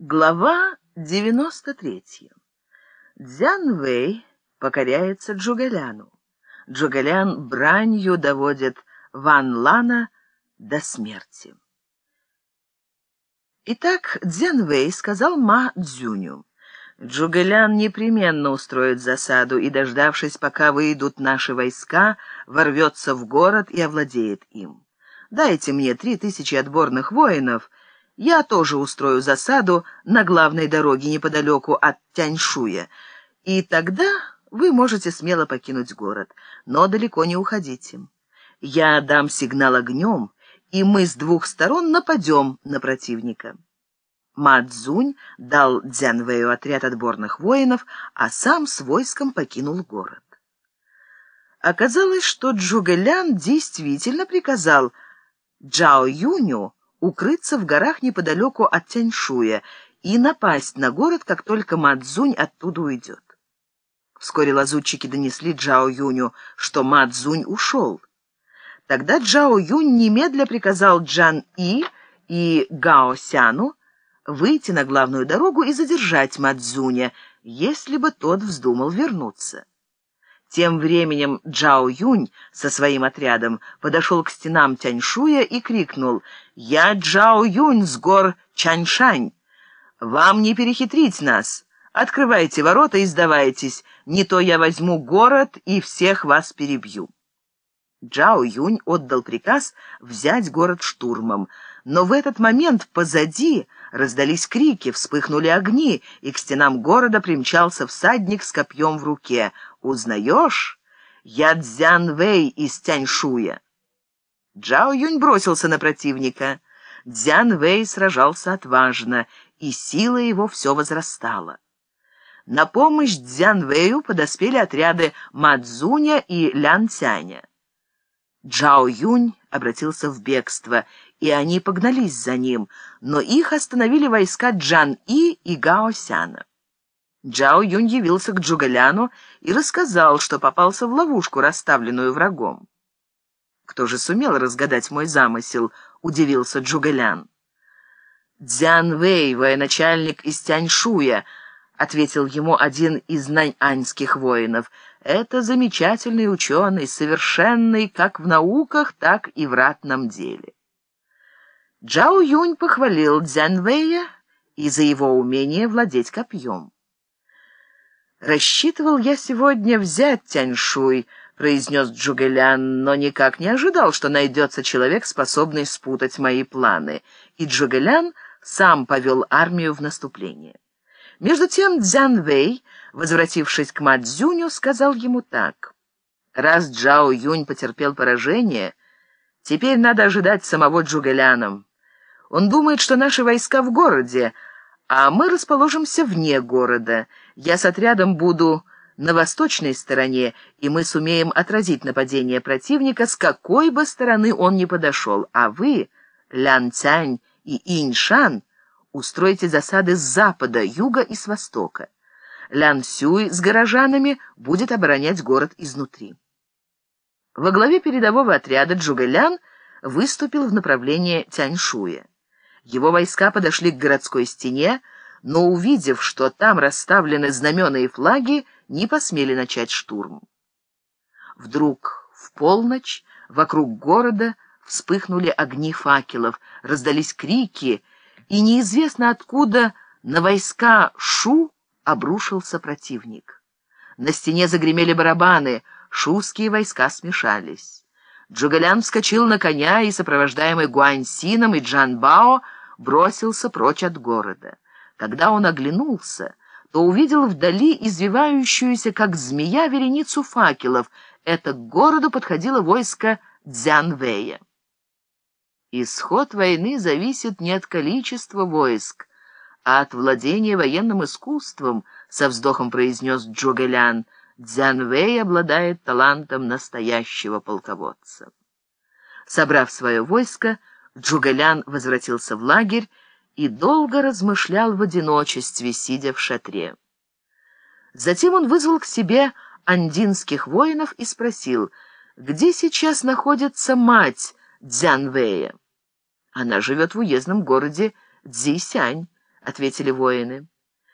Глава 93. Дзян Вэй покоряется Джугаляну. Джугалян бранью доводит Ван Лана до смерти. Итак, Дзян Вэй сказал Ма Цзюню. Джугалян непременно устроит засаду и, дождавшись, пока выйдут наши войска, ворвется в город и овладеет им. Дайте мне три тысячи отборных воинов — я тоже устрою засаду на главной дороге неподалеку от Тяньшуя, и тогда вы можете смело покинуть город, но далеко не уходите. Я дам сигнал огнем, и мы с двух сторон нападем на противника». Мадзунь дал Дзянвэю отряд отборных воинов, а сам с войском покинул город. Оказалось, что Джугэлян действительно приказал Джао Юню укрыться в горах неподалеку от Тяньшуя и напасть на город, как только Мадзунь оттуда уйдет. Вскоре лазутчики донесли Джао Юню, что Мадзунь ушел. Тогда Джао Юнь немедля приказал Джан И и Гао Сяну выйти на главную дорогу и задержать Мадзуня, если бы тот вздумал вернуться. Тем временем Джао Юнь со своим отрядом подошел к стенам Тяньшуя и крикнул «Я Джао Юнь с гор Чаньшань! Вам не перехитрить нас! Открывайте ворота и сдавайтесь, не то я возьму город и всех вас перебью». Джао Юнь отдал приказ взять город штурмом, но в этот момент позади раздались крики, вспыхнули огни, и к стенам города примчался всадник с копьем в руке — «Узнаешь? Я Цзян Вэй из Тяньшуя». Джао Юнь бросился на противника. Дзян Вэй сражался отважно, и сила его все возрастала. На помощь Дзян Вэю подоспели отряды Мадзуня и Лян Цяня. Джао Юнь обратился в бегство, и они погнались за ним, но их остановили войска Джан И и Гао Сяна. Джао Юнь явился к Джугаляну и рассказал, что попался в ловушку, расставленную врагом. «Кто же сумел разгадать мой замысел?» — удивился Джугалян. «Дзян Вэй, военачальник из Тяньшуя», — ответил ему один из наньаньских воинов. «Это замечательный ученый, совершенный как в науках, так и в ратном деле». Джао Юнь похвалил Дзян Вэя и за его умение владеть копьем. «Рассчитывал я сегодня взять Тяньшуй», — произнес Джугэлян, но никак не ожидал, что найдется человек, способный спутать мои планы. И Джугэлян сам повел армию в наступление. Между тем Цзян Вэй, возвратившись к Мадзюню, сказал ему так. «Раз Джао Юнь потерпел поражение, теперь надо ожидать самого Джугэляна. Он думает, что наши войска в городе, а мы расположимся вне города. Я с отрядом буду на восточной стороне, и мы сумеем отразить нападение противника, с какой бы стороны он ни подошел. А вы, Лян Цянь и Иньшан, устройте засады с запада, юга и с востока. Лян Сюй с горожанами будет оборонять город изнутри. Во главе передового отряда Джугэлян выступил в направлении Тяньшуя. Его войска подошли к городской стене, но, увидев, что там расставлены знамена и флаги, не посмели начать штурм. Вдруг в полночь вокруг города вспыхнули огни факелов, раздались крики, и неизвестно откуда на войска Шу обрушился противник. На стене загремели барабаны, шуские войска смешались. Джугалян вскочил на коня и, сопровождаемый Гуаньсином и Джанбао, бросился прочь от города. Когда он оглянулся, то увидел вдали извивающуюся, как змея, вереницу факелов. Это к городу подходило войско Дзянвэя. Исход войны зависит не от количества войск, а от владения военным искусством, со вздохом произнес Джугэлян. Дзянвэй обладает талантом настоящего полководца. Собрав свое войско, Джугалян возвратился в лагерь и долго размышлял в одиночестве, сидя в шатре. Затем он вызвал к себе андинских воинов и спросил, где сейчас находится мать Дзянвэя. «Она живет в уездном городе Цзисянь», ответили воины.